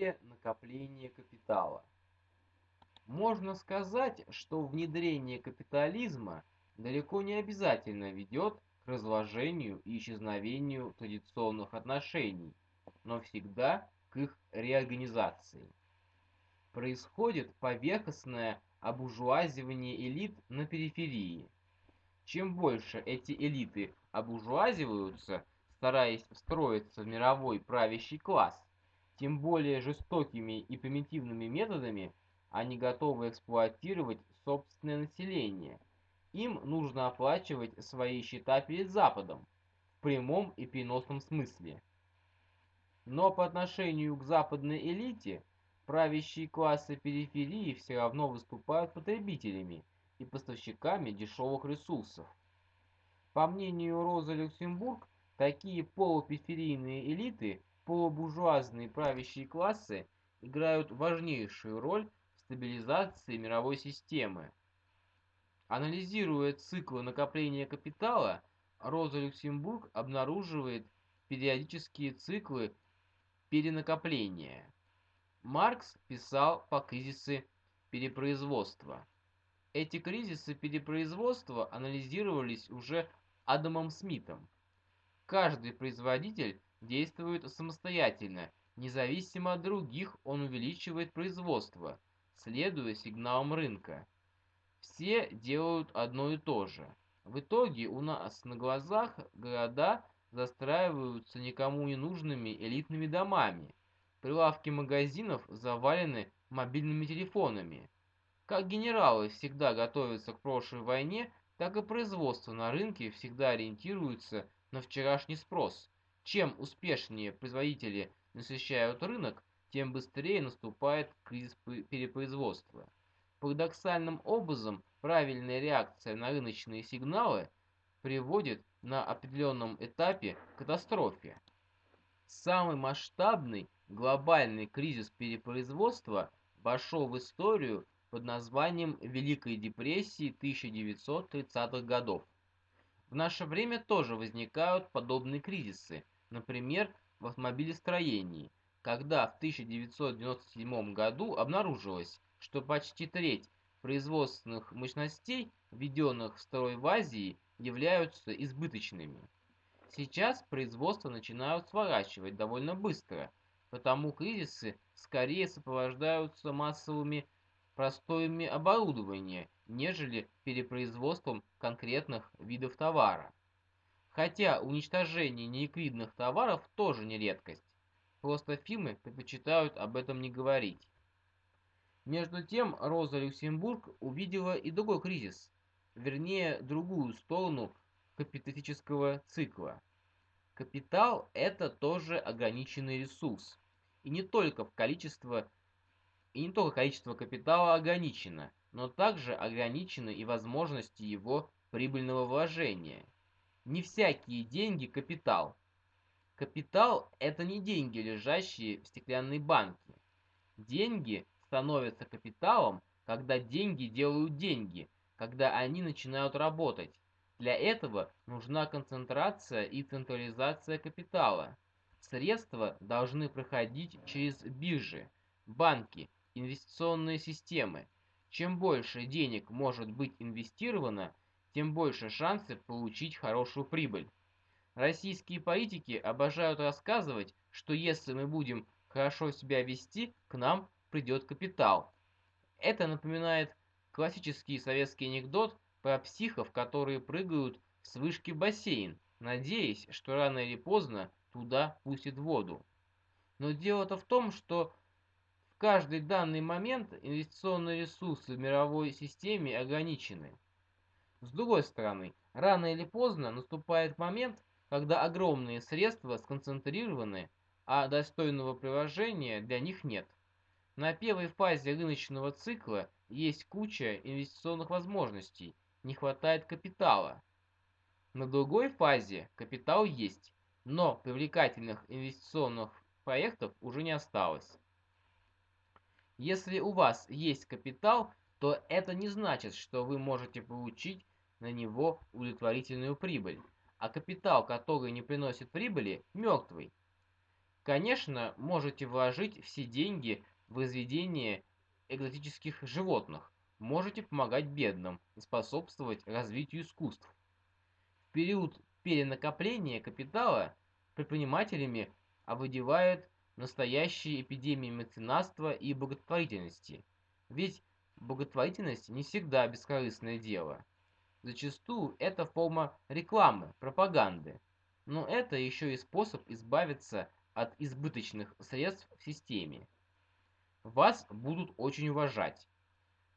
сфере накопления капитала. Можно сказать, что внедрение капитализма далеко не обязательно ведет к разложению и исчезновению традиционных отношений, но всегда к их реорганизации. Происходит поверхностное обуржуазивание элит на периферии. Чем больше эти элиты обуржуазиваются, стараясь встроиться в мировой правящий класс, тем более жестокими и примитивными методами они готовы эксплуатировать собственное население. Им нужно оплачивать свои счета перед Западом, в прямом и переносном смысле. Но по отношению к западной элите, правящие классы периферии все равно выступают потребителями и поставщиками дешевых ресурсов. По мнению Розы Люксембург, такие полупериферийные элиты полубуржуазные правящие классы играют важнейшую роль в стабилизации мировой системы. Анализируя циклы накопления капитала, Роза Люксембург обнаруживает периодические циклы перенакопления. Маркс писал по кризисы перепроизводства. Эти кризисы перепроизводства анализировались уже Адамом Смитом. Каждый производитель действует самостоятельно, независимо от других он увеличивает производство, следуя сигналам рынка. Все делают одно и то же. В итоге у нас на глазах города застраиваются никому не нужными элитными домами. Прилавки магазинов завалены мобильными телефонами. Как генералы всегда готовятся к прошлой войне, так и производство на рынке всегда ориентируется на вчерашний спрос. Чем успешнее производители насыщают рынок, тем быстрее наступает кризис перепроизводства. Парадоксальным образом, правильная реакция на рыночные сигналы приводит на определенном этапе к катастрофе. Самый масштабный глобальный кризис перепроизводства вошел в историю под названием Великой депрессии 1930-х годов. В наше время тоже возникают подобные кризисы, Например, в автомобилестроении, когда в 1997 году обнаружилось, что почти треть производственных мощностей, введенных в строй в Азии, являются избыточными. Сейчас производство начинают сворачивать довольно быстро, потому кризисы скорее сопровождаются массовыми простоями оборудования, нежели перепроизводством конкретных видов товара. Хотя уничтожение неэклидных товаров тоже не редкость. Просто фирмы предпочитают об этом не говорить. Между тем, Роза Люксембург увидела и другой кризис, вернее, другую сторону капиталистического цикла. Капитал – это тоже ограниченный ресурс. И не только в количество и не только количество капитала ограничено, но также ограничены и возможности его прибыльного вложения – не всякие деньги – капитал. Капитал – это не деньги, лежащие в стеклянной банке. Деньги становятся капиталом, когда деньги делают деньги, когда они начинают работать. Для этого нужна концентрация и централизация капитала. Средства должны проходить через биржи, банки, инвестиционные системы. Чем больше денег может быть инвестировано, тем больше шансов получить хорошую прибыль. Российские политики обожают рассказывать, что если мы будем хорошо себя вести, к нам придет капитал. Это напоминает классический советский анекдот про психов, которые прыгают с вышки в бассейн, надеясь, что рано или поздно туда пустят воду. Но дело-то в том, что в каждый данный момент инвестиционные ресурсы в мировой системе ограничены. С другой стороны, рано или поздно наступает момент, когда огромные средства сконцентрированы, а достойного приложения для них нет. На первой фазе рыночного цикла есть куча инвестиционных возможностей, не хватает капитала. На другой фазе капитал есть, но привлекательных инвестиционных проектов уже не осталось. Если у вас есть капитал, то это не значит, что вы можете получить на него удовлетворительную прибыль, а капитал, который не приносит прибыли, мертвый. Конечно, можете вложить все деньги в изведение экзотических животных, можете помогать бедным и способствовать развитию искусств. В период перенакопления капитала предпринимателями овладевают настоящие эпидемии меценатства и благотворительности. Ведь благотворительность не всегда бескорыстное дело. Зачастую это форма рекламы, пропаганды. Но это еще и способ избавиться от избыточных средств в системе. Вас будут очень уважать.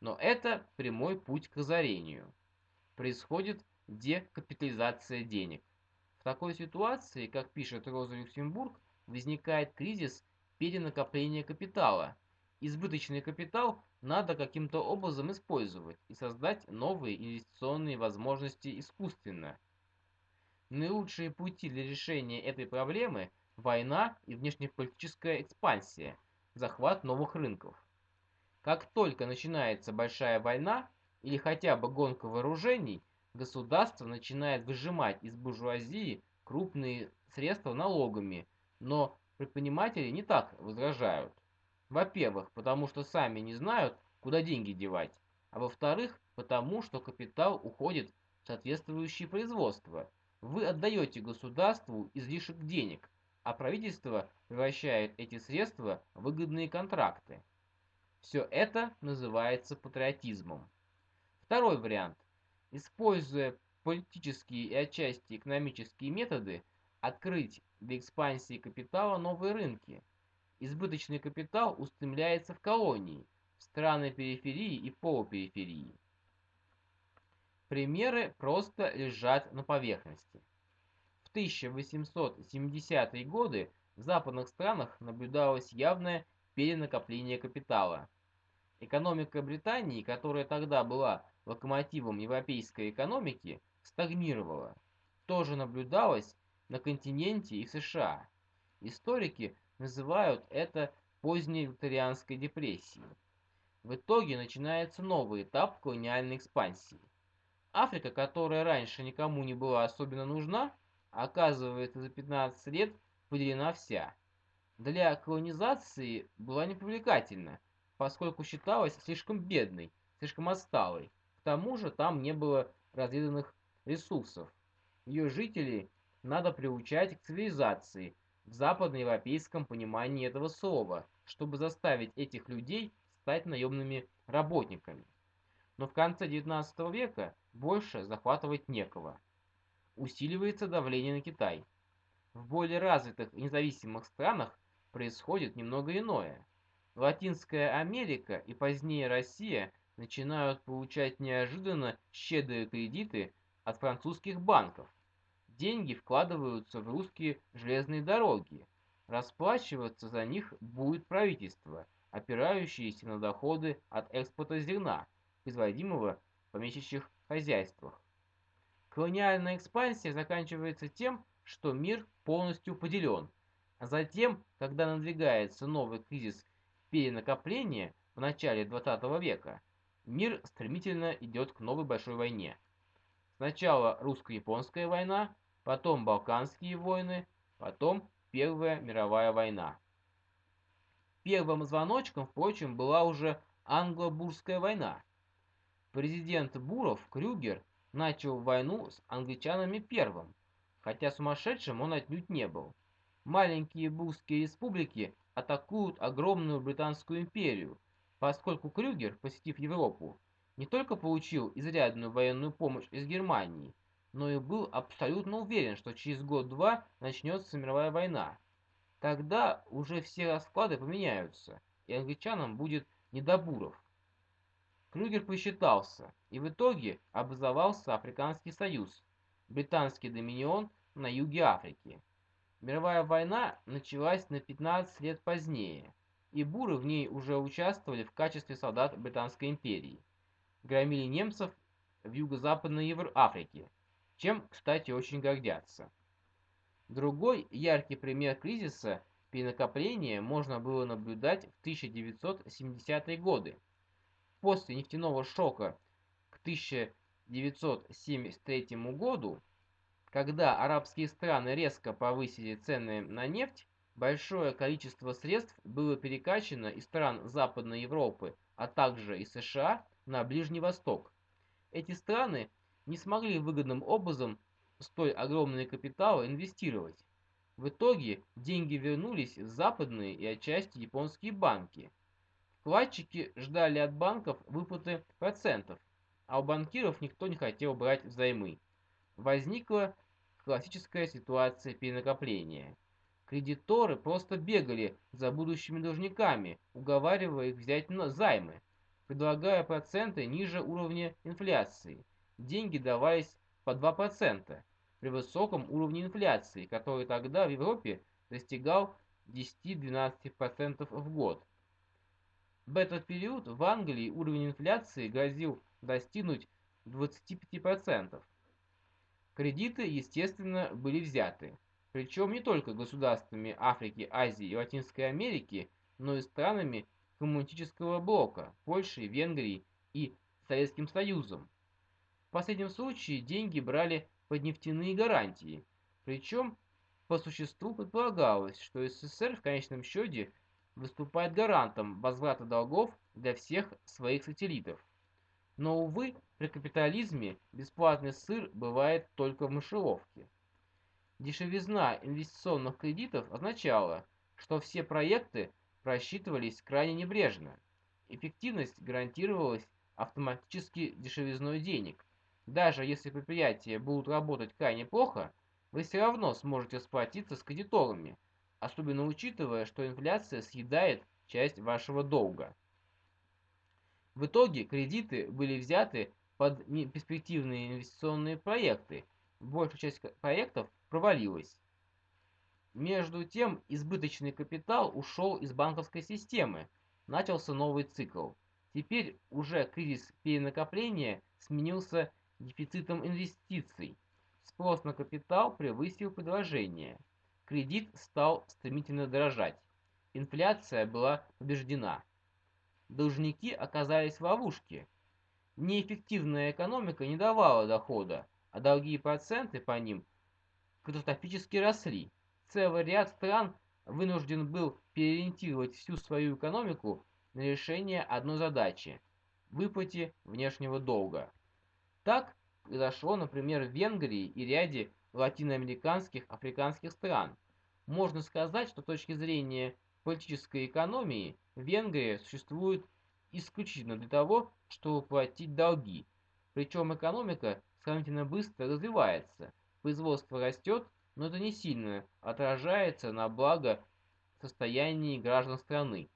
Но это прямой путь к озарению. Происходит декапитализация денег. В такой ситуации, как пишет Роза Люксембург, возникает кризис перенакопления капитала. Избыточный капитал надо каким-то образом использовать и создать новые инвестиционные возможности искусственно. Наилучшие пути для решения этой проблемы – война и внешнеполитическая экспансия, захват новых рынков. Как только начинается большая война или хотя бы гонка вооружений, государство начинает выжимать из буржуазии крупные средства налогами, но предприниматели не так возражают. Во-первых, потому что сами не знают, куда деньги девать, а во-вторых, потому что капитал уходит в соответствующее производство. Вы отдаете государству излишек денег, а правительство превращает эти средства в выгодные контракты. Все это называется патриотизмом. Второй вариант. Используя политические и отчасти экономические методы, открыть для экспансии капитала новые рынки. Избыточный капитал устремляется в колонии, в страны периферии и полупериферии. Примеры просто лежат на поверхности. В 1870-е годы в западных странах наблюдалось явное перенакопление капитала. Экономика Британии, которая тогда была локомотивом европейской экономики, стагнировала. Тоже наблюдалось на континенте и в США. Историки называют это поздней викторианской депрессией. В итоге начинается новый этап колониальной экспансии. Африка, которая раньше никому не была особенно нужна, оказывается за 15 лет поделена вся. Для колонизации была непривлекательна, поскольку считалась слишком бедной, слишком отсталой. К тому же там не было разведанных ресурсов. Ее жители надо приучать к цивилизации, в западноевропейском понимании этого слова, чтобы заставить этих людей стать наемными работниками. Но в конце XIX века больше захватывать некого. Усиливается давление на Китай. В более развитых независимых странах происходит немного иное. Латинская Америка и позднее Россия начинают получать неожиданно щедрые кредиты от французских банков. Деньги вкладываются в русские железные дороги. Расплачиваться за них будет правительство, опирающееся на доходы от экспорта зерна, производимого в помещичьих хозяйствах. Колониальная экспансия заканчивается тем, что мир полностью поделен, а затем, когда надвигается новый кризис перенакопления в начале 20 века, мир стремительно идет к новой большой войне. Сначала русско-японская война, потом Балканские войны, потом Первая мировая война. Первым звоночком, впрочем, была уже англо-бурская война. Президент Буров, Крюгер, начал войну с англичанами первым, хотя сумасшедшим он отнюдь не был. Маленькие бурские республики атакуют огромную Британскую империю, поскольку Крюгер, посетив Европу, не только получил изрядную военную помощь из Германии, но и был абсолютно уверен, что через год-два начнется мировая война. Тогда уже все расклады поменяются, и англичанам будет не до буров. Крюгер посчитался, и в итоге образовался Африканский союз, британский доминион на юге Африки. Мировая война началась на 15 лет позднее, и буры в ней уже участвовали в качестве солдат Британской империи. Громили немцев в юго-западной Африке, чем, кстати, очень гордятся. Другой яркий пример кризиса перенакопления можно было наблюдать в 1970-е годы. После нефтяного шока к 1973 году, когда арабские страны резко повысили цены на нефть, Большое количество средств было перекачано из стран Западной Европы, а также из США на Ближний Восток. Эти страны не смогли выгодным образом столь огромные капиталы инвестировать. В итоге деньги вернулись в западные и отчасти японские банки. Вкладчики ждали от банков выплаты процентов, а у банкиров никто не хотел брать взаймы. Возникла классическая ситуация перенакопления. Кредиторы просто бегали за будущими должниками, уговаривая их взять займы, предлагая проценты ниже уровня инфляции. Деньги давались по 2% при высоком уровне инфляции, который тогда в Европе достигал 10-12% в год. В этот период в Англии уровень инфляции грозил достигнуть 25%. Кредиты, естественно, были взяты, причем не только государствами Африки, Азии и Латинской Америки, но и странами коммунистического блока, Польшей, Венгрией и Советским Союзом. В последнем случае деньги брали под нефтяные гарантии, причем по существу предполагалось, что СССР в конечном счете выступает гарантом возврата долгов для всех своих сателлитов. Но, увы, при капитализме бесплатный сыр бывает только в мышеловке. Дешевизна инвестиционных кредитов означала, что все проекты просчитывались крайне небрежно. Эффективность гарантировалась автоматически дешевизной денег. Даже если предприятия будут работать крайне плохо, вы все равно сможете сплотиться с кредиторами, особенно учитывая, что инфляция съедает часть вашего долга. В итоге кредиты были взяты под перспективные инвестиционные проекты. Большая часть проектов провалилась. Между тем, избыточный капитал ушел из банковской системы. Начался новый цикл. Теперь уже кризис перенакопления сменился дефицитом инвестиций. Спрос на капитал превысил предложение. Кредит стал стремительно дорожать. Инфляция была побеждена должники оказались в ловушке. Неэффективная экономика не давала дохода, а долги и проценты по ним катастрофически росли. Целый ряд стран вынужден был переориентировать всю свою экономику на решение одной задачи – выплате внешнего долга. Так произошло, например, в Венгрии и ряде латиноамериканских африканских стран. Можно сказать, что с точки зрения политической экономии Венгрия существует исключительно для того, чтобы платить долги. Причем экономика сравнительно быстро развивается, производство растет, но это не сильно отражается на благо состоянии граждан страны.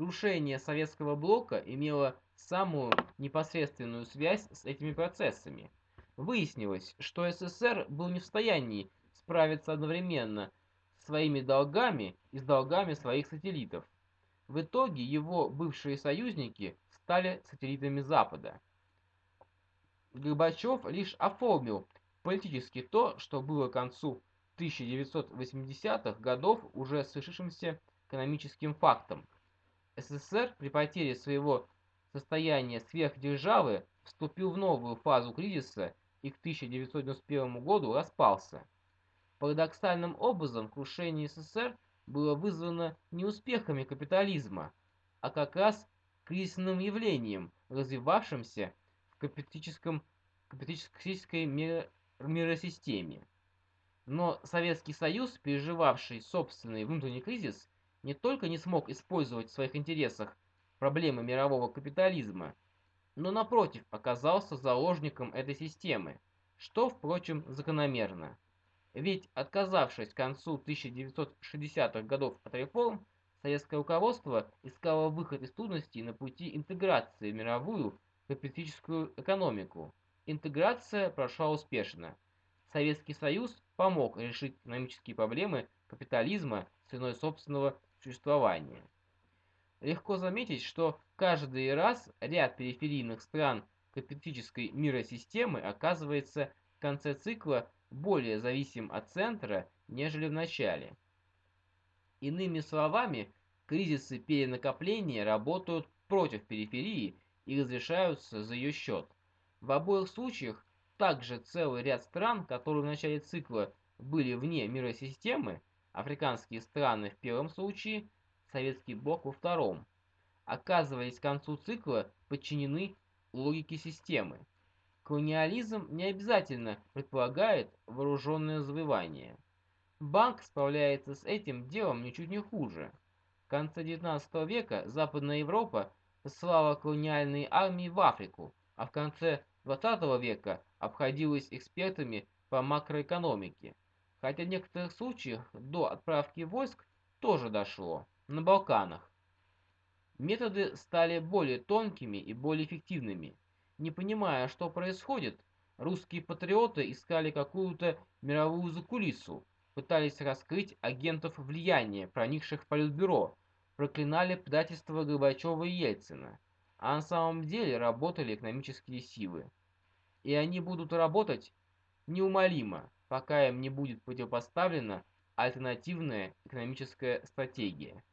Крушение советского блока имело самую непосредственную связь с этими процессами. Выяснилось, что СССР был не в состоянии справиться одновременно своими долгами и с долгами своих сателлитов. В итоге его бывшие союзники стали сателлитами Запада. Горбачев лишь оформил политически то, что было к концу 1980-х годов уже свершившимся экономическим фактом. СССР при потере своего состояния сверхдержавы вступил в новую фазу кризиса и к 1991 году распался. Парадоксальным образом крушение СССР было вызвано не успехами капитализма, а как раз кризисным явлением, развивавшимся в капиталистическом, капиталистической миросистеме. Но Советский Союз, переживавший собственный внутренний кризис, не только не смог использовать в своих интересах проблемы мирового капитализма, но напротив оказался заложником этой системы, что, впрочем, закономерно. Ведь, отказавшись к концу 1960-х годов от реформ, советское руководство искало выход из трудностей на пути интеграции в мировую капиталистическую экономику. Интеграция прошла успешно. Советский Союз помог решить экономические проблемы капитализма ценой собственного существования. Легко заметить, что каждый раз ряд периферийных стран капиталистической миросистемы оказывается в конце цикла более зависим от центра, нежели в начале. Иными словами, кризисы перенакопления работают против периферии и разрешаются за ее счет. В обоих случаях также целый ряд стран, которые в начале цикла были вне миросистемы, африканские страны в первом случае, советский блок во втором, оказывались к концу цикла подчинены логике системы. Колониализм не обязательно предполагает вооруженное завоевание. Банк справляется с этим делом ничуть не хуже. В конце XIX века Западная Европа посылала колониальные армии в Африку, а в конце XX века обходилась экспертами по макроэкономике. Хотя в некоторых случаях до отправки войск тоже дошло, на Балканах. Методы стали более тонкими и более эффективными. Не понимая, что происходит, русские патриоты искали какую-то мировую закулису, пытались раскрыть агентов влияния, проникших в Политбюро, проклинали предательство Горбачева и Ельцина, а на самом деле работали экономические силы. И они будут работать неумолимо, пока им не будет противопоставлена альтернативная экономическая стратегия.